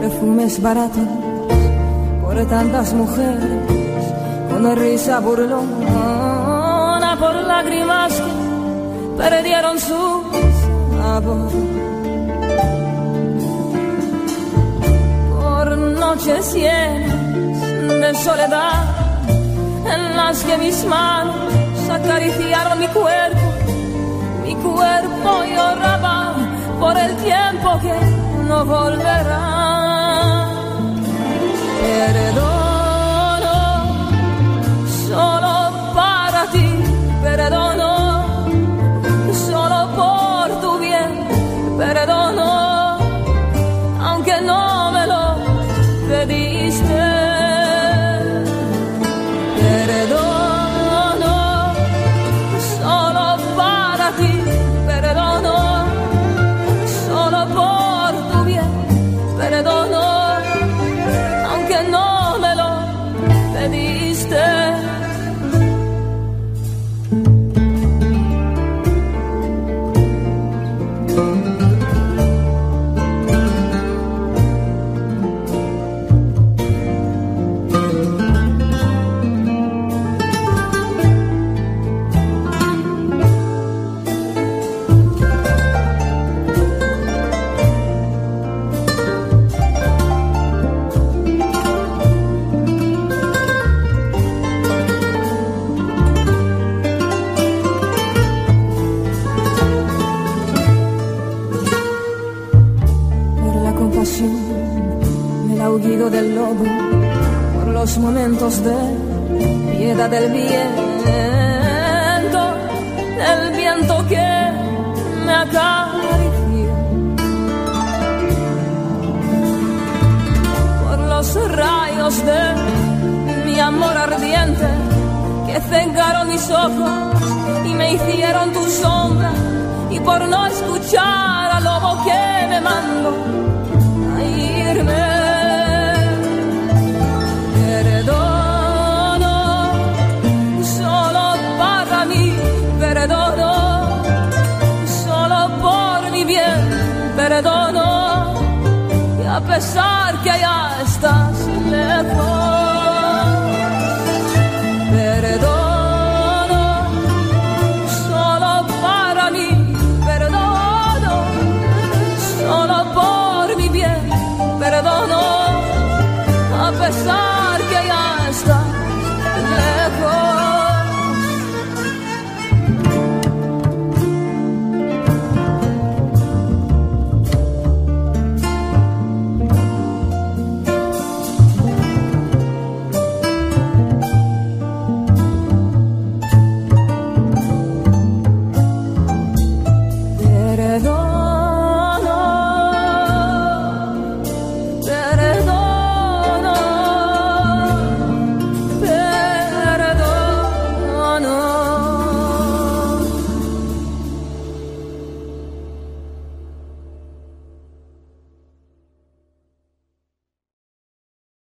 perfumes baratos por tantas mujeres, con risa burlona por lágrimas que perdieron su sabor. Por noches llenas de soledad en las que mis manos acariciaron mi cuerpo, mi cuerpo lloraba por el tiempo que no volverá. Perdono solo para ti, perdono solo por tu bien, perdono aunque no me lo pediste. Del lobo, por los momentos de piedad del viento, el viento que me acarició, por los rayos de mi amor ardiente que cegaron mis ojos y me hicieron tu sombra y por no escuchar al lobo que me mandó pesar que allá estás lejos. Perdono, solo para mí, perdono, solo por mi bien, perdono, a pesar que allá estás lejos.